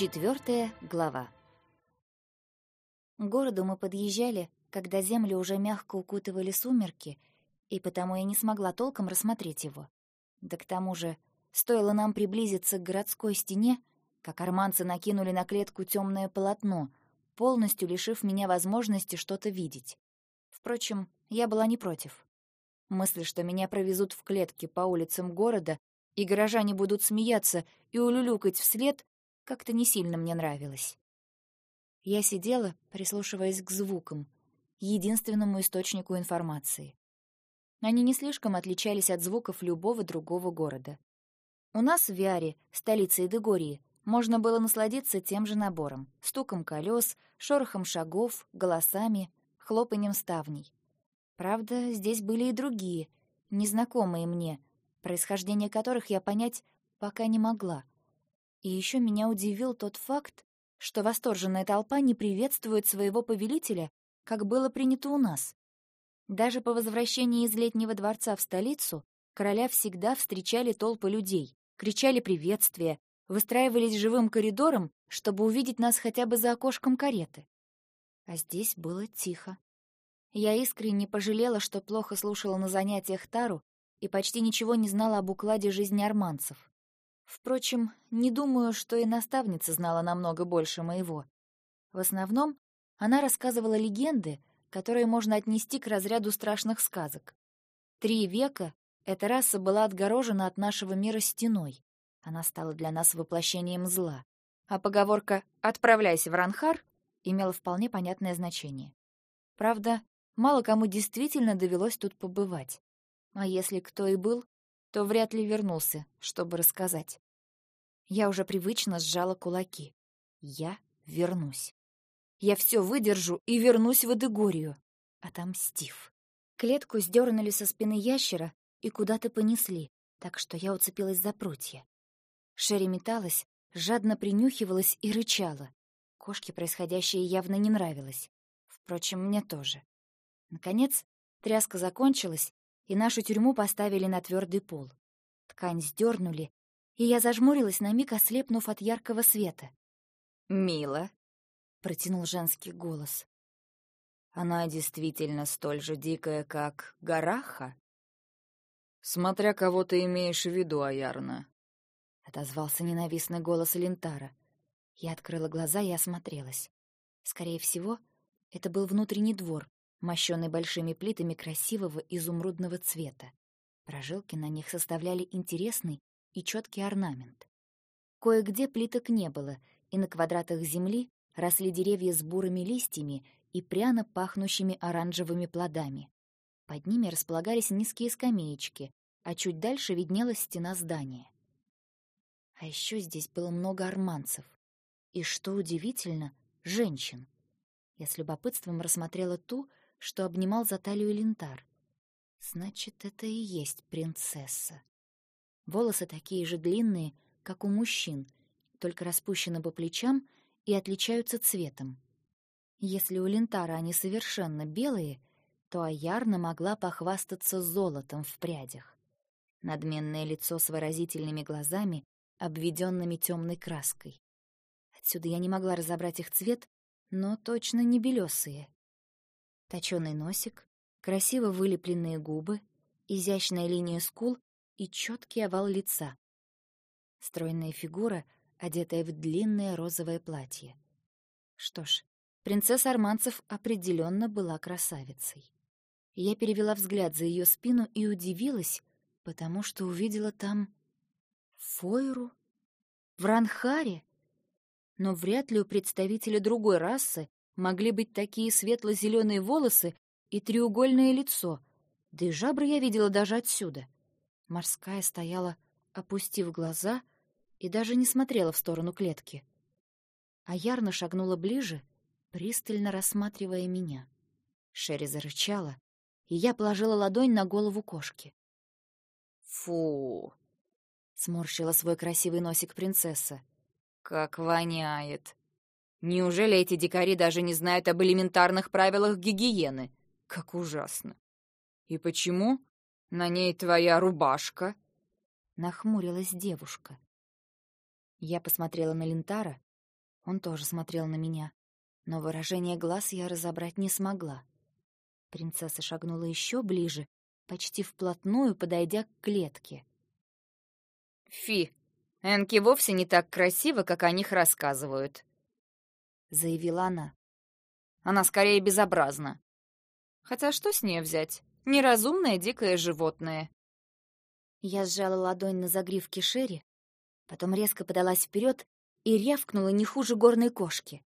Четвертая глава. К городу мы подъезжали, когда землю уже мягко укутывали сумерки, и потому я не смогла толком рассмотреть его. Да к тому же, стоило нам приблизиться к городской стене, как арманцы накинули на клетку темное полотно, полностью лишив меня возможности что-то видеть. Впрочем, я была не против. Мысль, что меня провезут в клетке по улицам города, и горожане будут смеяться и улюлюкать вслед, как-то не сильно мне нравилось. Я сидела, прислушиваясь к звукам, единственному источнику информации. Они не слишком отличались от звуков любого другого города. У нас в Виаре, столице Эдегории, можно было насладиться тем же набором — стуком колес, шорохом шагов, голосами, хлопанием ставней. Правда, здесь были и другие, незнакомые мне, происхождение которых я понять пока не могла. И еще меня удивил тот факт, что восторженная толпа не приветствует своего повелителя, как было принято у нас. Даже по возвращении из летнего дворца в столицу короля всегда встречали толпы людей, кричали приветствия, выстраивались живым коридором, чтобы увидеть нас хотя бы за окошком кареты. А здесь было тихо. Я искренне пожалела, что плохо слушала на занятиях Тару и почти ничего не знала об укладе жизни арманцев. Впрочем, не думаю, что и наставница знала намного больше моего. В основном она рассказывала легенды, которые можно отнести к разряду страшных сказок. Три века эта раса была отгорожена от нашего мира стеной. Она стала для нас воплощением зла. А поговорка «отправляйся в Ранхар» имела вполне понятное значение. Правда, мало кому действительно довелось тут побывать. А если кто и был, то вряд ли вернулся, чтобы рассказать. Я уже привычно сжала кулаки. Я вернусь. Я все выдержу и вернусь в Эдегорию. Отомстив. Клетку сдернули со спины ящера и куда-то понесли, так что я уцепилась за прутья. Шерри металась, жадно принюхивалась и рычала. Кошке происходящее явно не нравилось. Впрочем, мне тоже. Наконец, тряска закончилась, и нашу тюрьму поставили на твердый пол. Ткань сдернули, и я зажмурилась на миг, ослепнув от яркого света. «Мило», — протянул женский голос. «Она действительно столь же дикая, как Гараха?» «Смотря кого ты имеешь в виду, Аярна», — отозвался ненавистный голос Лентара. Я открыла глаза и осмотрелась. Скорее всего, это был внутренний двор, мощенный большими плитами красивого изумрудного цвета. Прожилки на них составляли интересный и четкий орнамент. Кое-где плиток не было, и на квадратах земли росли деревья с бурыми листьями и пряно пахнущими оранжевыми плодами. Под ними располагались низкие скамеечки, а чуть дальше виднелась стена здания. А еще здесь было много арманцев. И, что удивительно, женщин. Я с любопытством рассмотрела ту, что обнимал за талию лентар. Значит, это и есть принцесса. Волосы такие же длинные, как у мужчин, только распущены по плечам и отличаются цветом. Если у лентара они совершенно белые, то Аярна могла похвастаться золотом в прядях. Надменное лицо с выразительными глазами, обведенными темной краской. Отсюда я не могла разобрать их цвет, но точно не белесые. Точёный носик, красиво вылепленные губы, изящная линия скул и четкий овал лица. Стройная фигура, одетая в длинное розовое платье. Что ж, принцесса Арманцев определенно была красавицей. Я перевела взгляд за ее спину и удивилась, потому что увидела там Фойру в Ранхаре. Но вряд ли у представителя другой расы могли быть такие светло-зеленые волосы и треугольное лицо, да и жабры я видела даже отсюда. Морская стояла, опустив глаза, и даже не смотрела в сторону клетки. А Ярна шагнула ближе, пристально рассматривая меня. Шерри зарычала, и я положила ладонь на голову кошки. «Фу!» — сморщила свой красивый носик принцесса. «Как воняет!» Неужели эти дикари даже не знают об элементарных правилах гигиены? Как ужасно. И почему на ней твоя рубашка? Нахмурилась девушка. Я посмотрела на Лентара, Он тоже смотрел на меня, но выражение глаз я разобрать не смогла. Принцесса шагнула еще ближе, почти вплотную подойдя к клетке. «Фи, Энки вовсе не так красиво, как о них рассказывают», — заявила она. «Она скорее безобразна. Хотя что с ней взять? Неразумное дикое животное». Я сжала ладонь на загривке Шерри, потом резко подалась вперед и рявкнула не хуже горной кошки.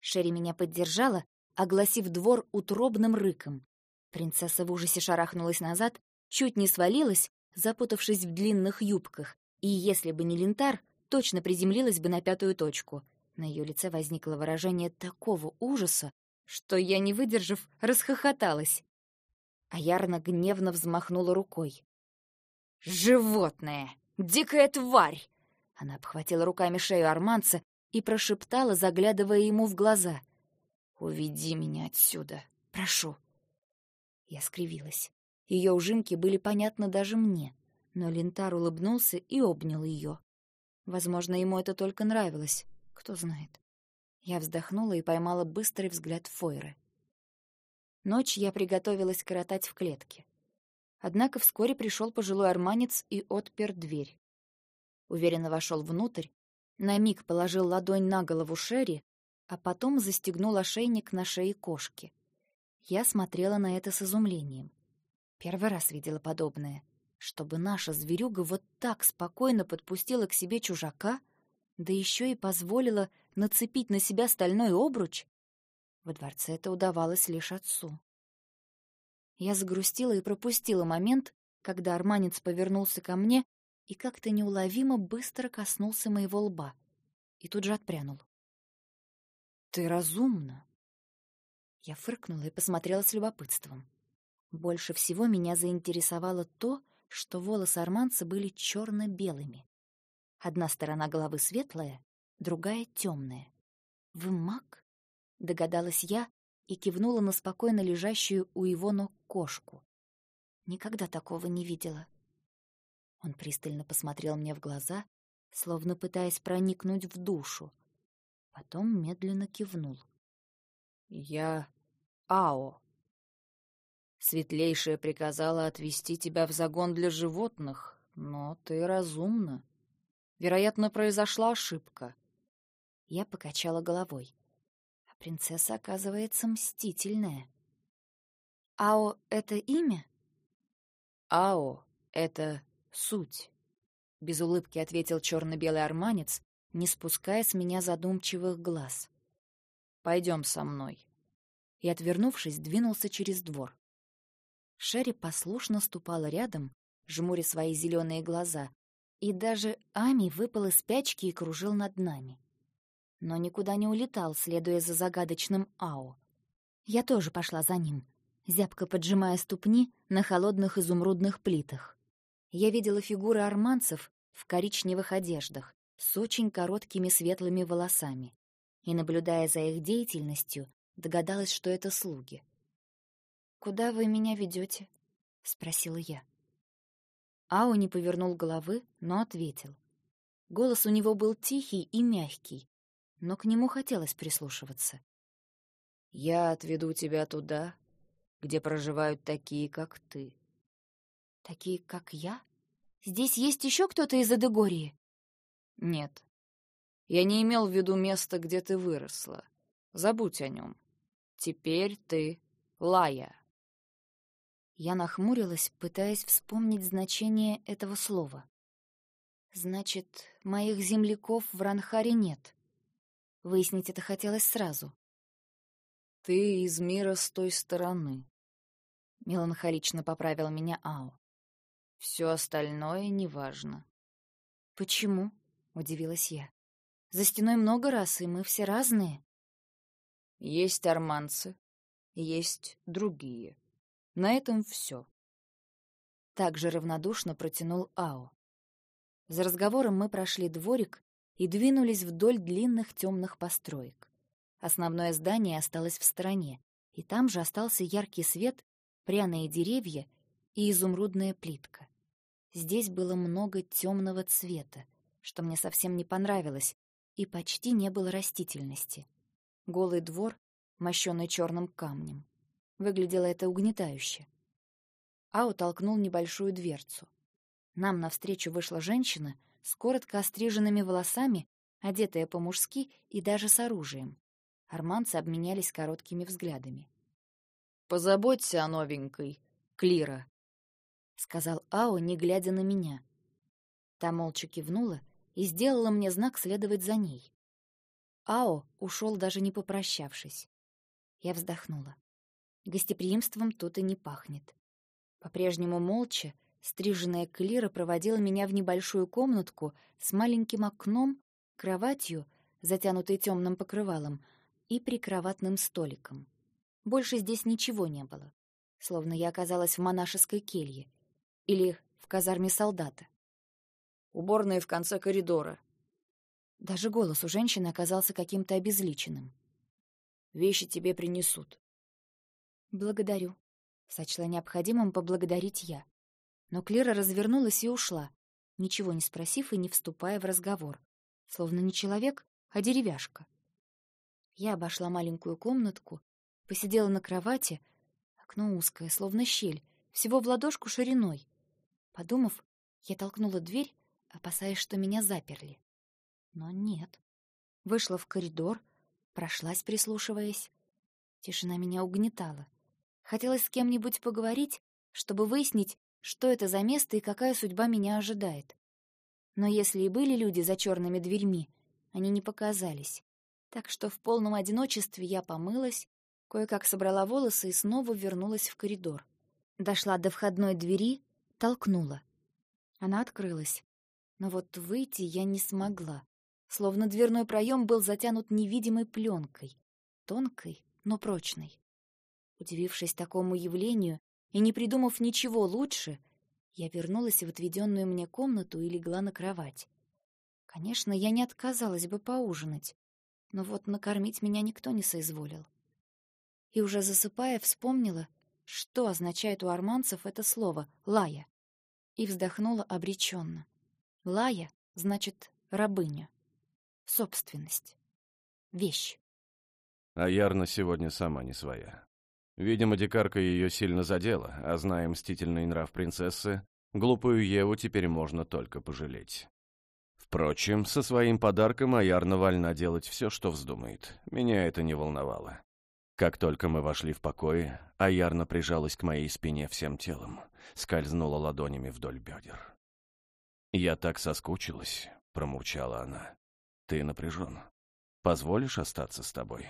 Шерри меня поддержала, огласив двор утробным рыком. Принцесса в ужасе шарахнулась назад, чуть не свалилась, запутавшись в длинных юбках, и если бы не лентар, точно приземлилась бы на пятую точку. На ее лице возникло выражение такого ужаса, что я, не выдержав, расхохоталась. А Ярна гневно взмахнула рукой. «Животное! Дикая тварь!» Она обхватила руками шею арманца и прошептала, заглядывая ему в глаза. «Уведи меня отсюда, прошу». Я скривилась. Ее ужимки были понятны даже мне, но Лентар улыбнулся и обнял ее. Возможно, ему это только нравилось, кто знает. Я вздохнула и поймала быстрый взгляд Фойры. Ночь я приготовилась коротать в клетке. Однако вскоре пришел пожилой арманец и отпер дверь. Уверенно вошел внутрь, на миг положил ладонь на голову Шерри, а потом застегнул ошейник на шее кошки. Я смотрела на это с изумлением. Первый раз видела подобное. Чтобы наша зверюга вот так спокойно подпустила к себе чужака, да еще и позволила нацепить на себя стальной обруч, во дворце это удавалось лишь отцу. Я загрустила и пропустила момент, когда арманец повернулся ко мне и как-то неуловимо быстро коснулся моего лба и тут же отпрянул. «Ты разумна!» Я фыркнула и посмотрела с любопытством. Больше всего меня заинтересовало то, что волосы арманца были черно-белыми. Одна сторона головы светлая, другая темная. «Вы маг?» — догадалась я и кивнула на спокойно лежащую у его ног кошку. Никогда такого не видела. Он пристально посмотрел мне в глаза, словно пытаясь проникнуть в душу. Потом медленно кивнул. «Я Ао. Светлейшая приказала отвезти тебя в загон для животных, но ты разумна. Вероятно, произошла ошибка. Я покачала головой. А принцесса, оказывается, мстительная. Ао — это имя? Ао — это суть. Без улыбки ответил черно-белый арманец, не спуская с меня задумчивых глаз. Пойдем со мной. И, отвернувшись, двинулся через двор. Шерри послушно ступала рядом, жмуря свои зеленые глаза, и даже Ами выпал из спячки и кружил над нами. Но никуда не улетал, следуя за загадочным Ао. Я тоже пошла за ним, зябко поджимая ступни на холодных изумрудных плитах. Я видела фигуры арманцев в коричневых одеждах с очень короткими светлыми волосами и, наблюдая за их деятельностью, догадалась, что это слуги. «Куда вы меня ведете? спросила я. Ау не повернул головы, но ответил. Голос у него был тихий и мягкий, но к нему хотелось прислушиваться. «Я отведу тебя туда, где проживают такие, как ты». «Такие, как я? Здесь есть еще кто-то из Адегории?» «Нет. Я не имел в виду место, где ты выросла. Забудь о нем. Теперь ты Лая». Я нахмурилась, пытаясь вспомнить значение этого слова. Значит, моих земляков в Ранхаре нет. Выяснить это хотелось сразу. Ты из мира с той стороны. Меланхолично поправил меня Ао. Все остальное неважно. Почему? Удивилась я. За стеной много раз, и мы все разные. Есть арманцы, есть другие. На этом все. Так же равнодушно протянул Ао. За разговором мы прошли дворик и двинулись вдоль длинных темных построек. Основное здание осталось в стороне, и там же остался яркий свет, пряные деревья и изумрудная плитка. Здесь было много темного цвета, что мне совсем не понравилось, и почти не было растительности. Голый двор, мощенный черным камнем. Выглядело это угнетающе. Ау толкнул небольшую дверцу. Нам навстречу вышла женщина с коротко остриженными волосами, одетая по-мужски и даже с оружием. Арманцы обменялись короткими взглядами. «Позаботься о новенькой, Клира», — сказал Ао, не глядя на меня. Та молча кивнула и сделала мне знак следовать за ней. Ао ушел даже не попрощавшись. Я вздохнула. Гостеприимством тут и не пахнет. По-прежнему молча, стриженная Клира проводила меня в небольшую комнатку с маленьким окном, кроватью, затянутой темным покрывалом, и прикроватным столиком. Больше здесь ничего не было, словно я оказалась в монашеской келье или в казарме солдата. Уборная в конце коридора. Даже голос у женщины оказался каким-то обезличенным. Вещи тебе принесут. Благодарю. Сочла необходимым поблагодарить я. Но Клера развернулась и ушла, ничего не спросив и не вступая в разговор. Словно не человек, а деревяшка. Я обошла маленькую комнатку, посидела на кровати, окно узкое, словно щель, всего в ладошку шириной. Подумав, я толкнула дверь, опасаясь, что меня заперли. Но нет. Вышла в коридор, прошлась, прислушиваясь. Тишина меня угнетала. Хотелось с кем-нибудь поговорить, чтобы выяснить, что это за место и какая судьба меня ожидает. Но если и были люди за черными дверьми, они не показались. Так что в полном одиночестве я помылась, кое-как собрала волосы и снова вернулась в коридор. Дошла до входной двери, толкнула. Она открылась. Но вот выйти я не смогла, словно дверной проем был затянут невидимой пленкой, тонкой, но прочной. Удивившись такому явлению и не придумав ничего лучше, я вернулась в отведенную мне комнату и легла на кровать. Конечно, я не отказалась бы поужинать, но вот накормить меня никто не соизволил. И уже засыпая, вспомнила, что означает у арманцев это слово «лая», и вздохнула обреченно. «Лая» значит «рабыня», «собственность», «вещь». А Ярна сегодня сама не своя. Видимо, дикарка ее сильно задела, а зная мстительный нрав принцессы, глупую Еву теперь можно только пожалеть. Впрочем, со своим подарком Аярна вольна делать все, что вздумает. Меня это не волновало. Как только мы вошли в покой, Аярна прижалась к моей спине всем телом, скользнула ладонями вдоль бедер. «Я так соскучилась», — промурчала она. «Ты напряжен. Позволишь остаться с тобой?»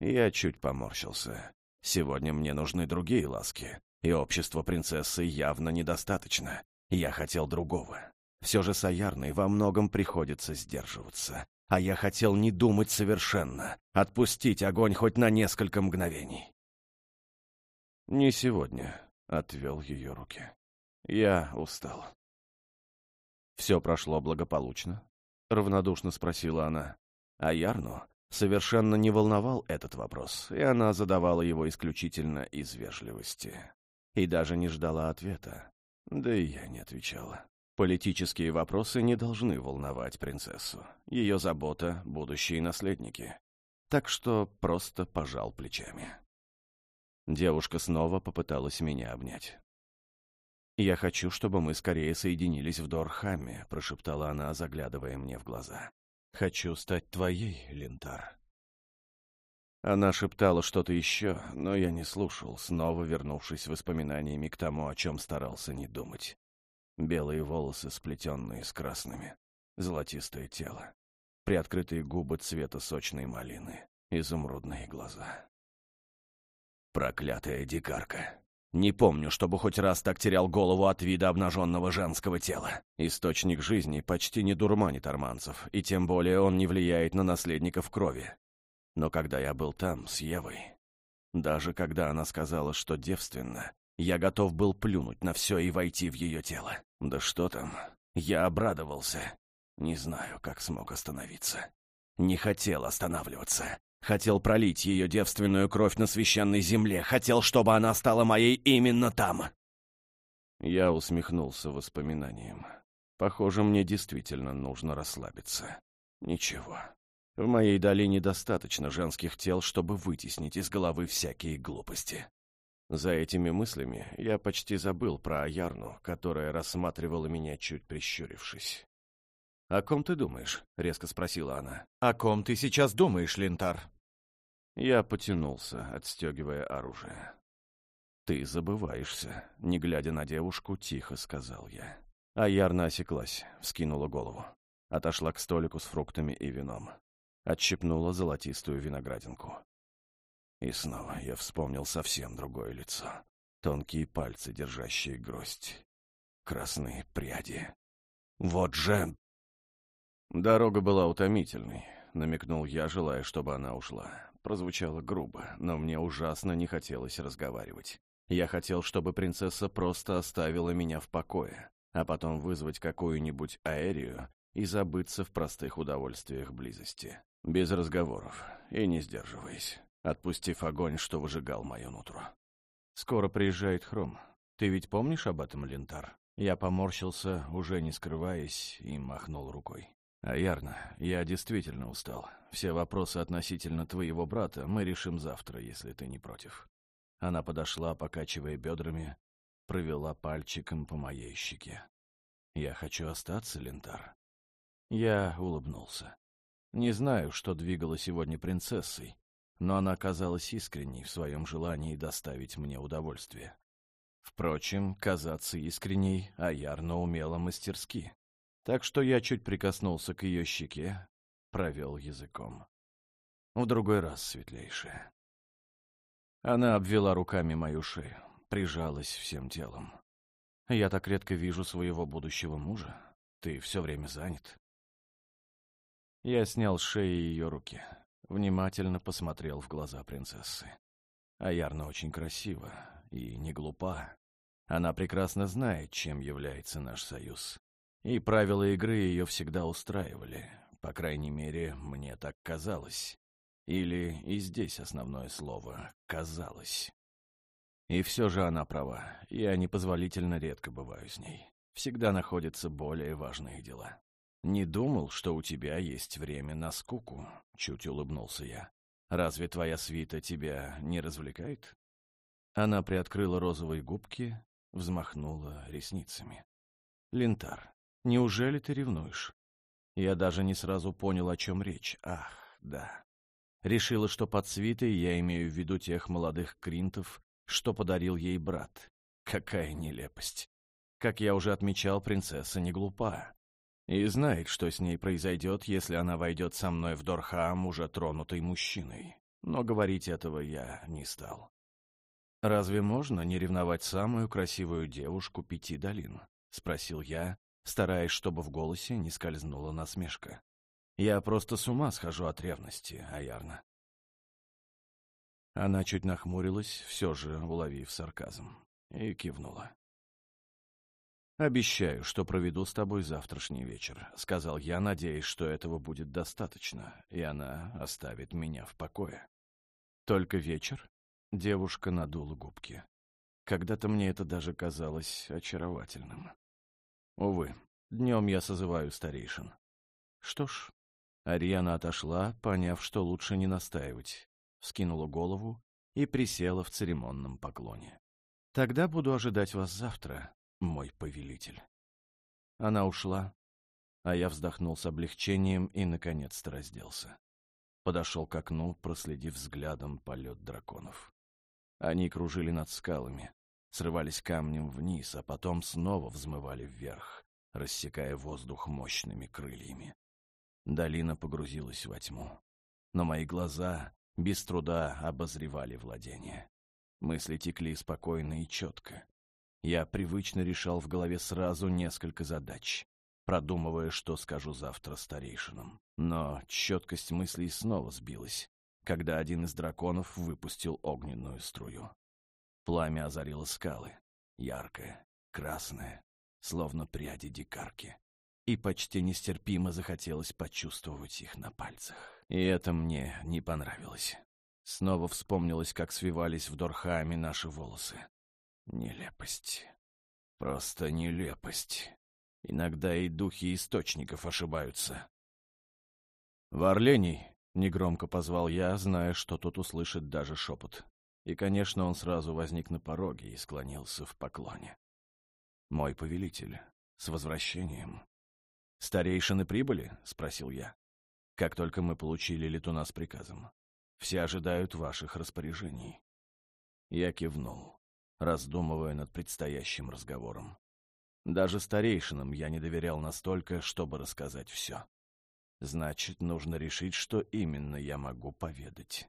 Я чуть поморщился. Сегодня мне нужны другие ласки, и общество принцессы явно недостаточно. Я хотел другого. Все же с Аярной во многом приходится сдерживаться. А я хотел не думать совершенно, отпустить огонь хоть на несколько мгновений. «Не сегодня», — отвел ее руки. «Я устал». «Все прошло благополучно?» — равнодушно спросила она. А Ярну совершенно не волновал этот вопрос, и она задавала его исключительно из вежливости. И даже не ждала ответа. Да и я не отвечала. Политические вопросы не должны волновать принцессу. Ее забота — будущие наследники. Так что просто пожал плечами. Девушка снова попыталась меня обнять. «Я хочу, чтобы мы скорее соединились в Дорхаме», — прошептала она, заглядывая мне в глаза. «Хочу стать твоей, Линтар». Она шептала что-то еще, но я не слушал, снова вернувшись воспоминаниями к тому, о чем старался не думать. Белые волосы, сплетенные с красными. Золотистое тело. Приоткрытые губы цвета сочной малины. Изумрудные глаза. Проклятая дикарка. Не помню, чтобы хоть раз так терял голову от вида обнаженного женского тела. Источник жизни почти не дурманит арманцев, и тем более он не влияет на наследников крови. Но когда я был там, с Евой, даже когда она сказала, что девственна, я готов был плюнуть на все и войти в ее тело. Да что там, я обрадовался. Не знаю, как смог остановиться. Не хотел останавливаться. Хотел пролить ее девственную кровь на священной земле. Хотел, чтобы она стала моей именно там. Я усмехнулся воспоминанием. Похоже, мне действительно нужно расслабиться. Ничего. В моей долине достаточно женских тел, чтобы вытеснить из головы всякие глупости. За этими мыслями я почти забыл про Аярну, которая рассматривала меня, чуть прищурившись. «О ком ты думаешь?» — резко спросила она. «О ком ты сейчас думаешь, Линтар?» Я потянулся, отстегивая оружие. «Ты забываешься», — не глядя на девушку, тихо сказал я. Аярна осеклась, вскинула голову. Отошла к столику с фруктами и вином. Отщипнула золотистую виноградинку. И снова я вспомнил совсем другое лицо. Тонкие пальцы, держащие гроздь. Красные пряди. Вот же... Дорога была утомительной, намекнул я, желая, чтобы она ушла. Прозвучало грубо, но мне ужасно не хотелось разговаривать. Я хотел, чтобы принцесса просто оставила меня в покое, а потом вызвать какую-нибудь аэрию и забыться в простых удовольствиях близости. Без разговоров и не сдерживаясь отпустив огонь, что выжигал мое нутро. «Скоро приезжает Хром. Ты ведь помнишь об этом, Лентар?» Я поморщился, уже не скрываясь, и махнул рукой. «А Ярно, я действительно устал. Все вопросы относительно твоего брата мы решим завтра, если ты не против». Она подошла, покачивая бедрами, провела пальчиком по моей щеке. «Я хочу остаться, Лентар». Я улыбнулся. Не знаю, что двигало сегодня принцессой, но она казалась искренней в своем желании доставить мне удовольствие. Впрочем, казаться искренней Аярна умела мастерски, так что я чуть прикоснулся к ее щеке, провел языком. В другой раз светлейшая. Она обвела руками мою шею, прижалась всем телом. «Я так редко вижу своего будущего мужа. Ты все время занят». Я снял с шеи ее руки внимательно посмотрел в глаза принцессы. Аярна очень красива и не глупа. Она прекрасно знает, чем является наш союз. И правила игры ее всегда устраивали. По крайней мере, мне так казалось. Или и здесь основное слово «казалось». И все же она права. Я непозволительно редко бываю с ней. Всегда находятся более важные дела. «Не думал, что у тебя есть время на скуку», — чуть улыбнулся я. «Разве твоя свита тебя не развлекает?» Она приоткрыла розовые губки, взмахнула ресницами. «Лентар, неужели ты ревнуешь?» Я даже не сразу понял, о чем речь. Ах, да. Решила, что под свитой я имею в виду тех молодых кринтов, что подарил ей брат. Какая нелепость. Как я уже отмечал, принцесса не глупа и знает, что с ней произойдет, если она войдет со мной в Дорхам, уже тронутой мужчиной. Но говорить этого я не стал. «Разве можно не ревновать самую красивую девушку пяти долин?» — спросил я, стараясь, чтобы в голосе не скользнула насмешка. «Я просто с ума схожу от ревности, Аярна». Она чуть нахмурилась, все же уловив сарказм, и кивнула. «Обещаю, что проведу с тобой завтрашний вечер», — сказал я, надеясь, что этого будет достаточно, и она оставит меня в покое. «Только вечер?» — девушка надула губки. Когда-то мне это даже казалось очаровательным. Увы, днем я созываю старейшин. Что ж, Ариана отошла, поняв, что лучше не настаивать, вскинула голову и присела в церемонном поклоне. «Тогда буду ожидать вас завтра, мой повелитель. Она ушла, а я вздохнул с облегчением и, наконец-то, разделся. Подошел к окну, проследив взглядом полет драконов. Они кружили над скалами, срывались камнем вниз, а потом снова взмывали вверх, рассекая воздух мощными крыльями. Долина погрузилась во тьму, но мои глаза без труда обозревали владение. Мысли текли спокойно и четко. Я привычно решал в голове сразу несколько задач, продумывая, что скажу завтра старейшинам. Но четкость мыслей снова сбилась, когда один из драконов выпустил огненную струю. Пламя озарило скалы, яркое, красное, словно пряди дикарки. И почти нестерпимо захотелось почувствовать их на пальцах. И это мне не понравилось. Снова вспомнилось, как свивались в Дорхаме наши волосы. Нелепость. Просто нелепость. Иногда и духи источников ошибаются. «Варлений!» — негромко позвал я, зная, что тут услышит даже шепот. И, конечно, он сразу возник на пороге и склонился в поклоне. «Мой повелитель, с возвращением!» «Старейшины прибыли?» — спросил я. «Как только мы получили летуна с приказом. Все ожидают ваших распоряжений». Я кивнул, раздумывая над предстоящим разговором. Даже старейшинам я не доверял настолько, чтобы рассказать все. Значит, нужно решить, что именно я могу поведать.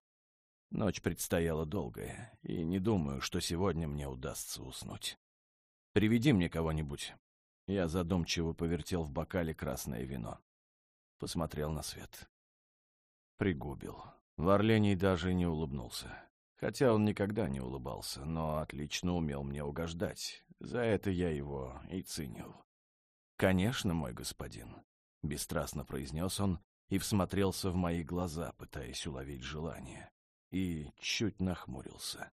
Ночь предстояла долгая, и не думаю, что сегодня мне удастся уснуть. Приведи мне кого-нибудь. Я задумчиво повертел в бокале красное вино. Посмотрел на свет. Пригубил. Варлений даже не улыбнулся. Хотя он никогда не улыбался, но отлично умел мне угождать. За это я его и ценил. «Конечно, мой господин», — бесстрастно произнес он и всмотрелся в мои глаза, пытаясь уловить желание, и чуть нахмурился.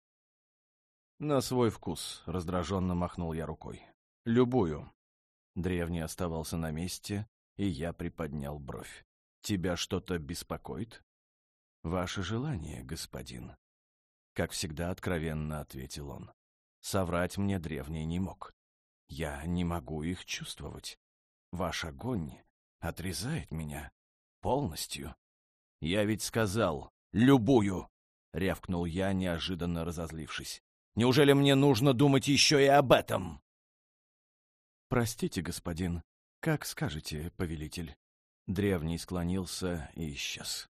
«На свой вкус», — раздраженно махнул я рукой. «Любую». Древний оставался на месте, и я приподнял бровь. «Тебя что-то беспокоит?» «Ваше желание, господин», — как всегда откровенно ответил он. Соврать мне древний не мог. Я не могу их чувствовать. Ваш огонь отрезает меня полностью. Я ведь сказал «любую», — рявкнул я, неожиданно разозлившись. «Неужели мне нужно думать еще и об этом?» «Простите, господин, как скажете, повелитель». Древний склонился и исчез.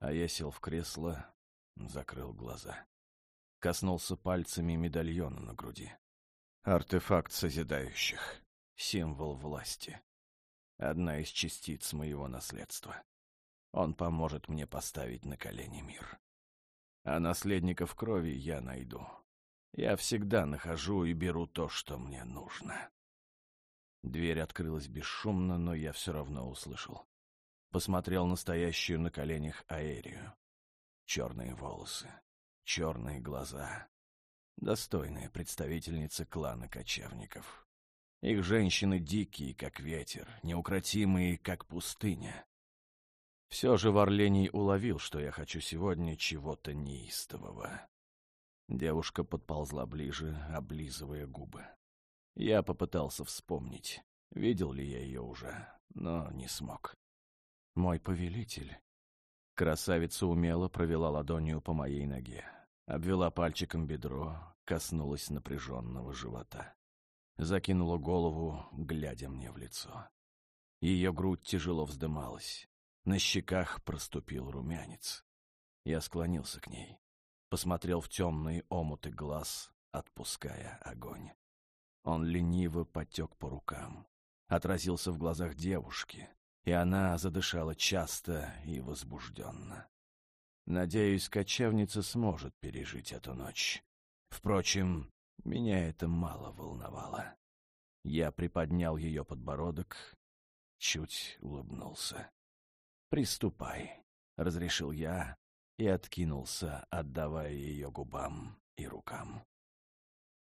А я сел в кресло, закрыл глаза. Коснулся пальцами медальона на груди. Артефакт созидающих. Символ власти одна из частиц моего наследства. Он поможет мне поставить на колени мир. А наследников крови я найду. Я всегда нахожу и беру то, что мне нужно. Дверь открылась бесшумно, но я все равно услышал. Посмотрел настоящую на коленях Аэрию. Черные волосы, черные глаза. Достойная представительница клана кочевников. Их женщины дикие, как ветер, неукротимые, как пустыня. Все же Варлений уловил, что я хочу сегодня чего-то неистового. Девушка подползла ближе, облизывая губы. Я попытался вспомнить, видел ли я ее уже, но не смог. «Мой повелитель». Красавица умело провела ладонью по моей ноге, обвела пальчиком бедро, коснулась напряженного живота закинула голову, глядя мне в лицо. Ее грудь тяжело вздымалась. На щеках проступил румянец. Я склонился к ней, посмотрел в темные омуты глаз, отпуская огонь. Он лениво потек по рукам, отразился в глазах девушки, и она задышала часто и возбужденно. Надеюсь, кочевница сможет пережить эту ночь. Впрочем, меня это мало волновало. Я приподнял ее подбородок, чуть улыбнулся. «Приступай», — разрешил я и откинулся, отдавая ее губам и рукам.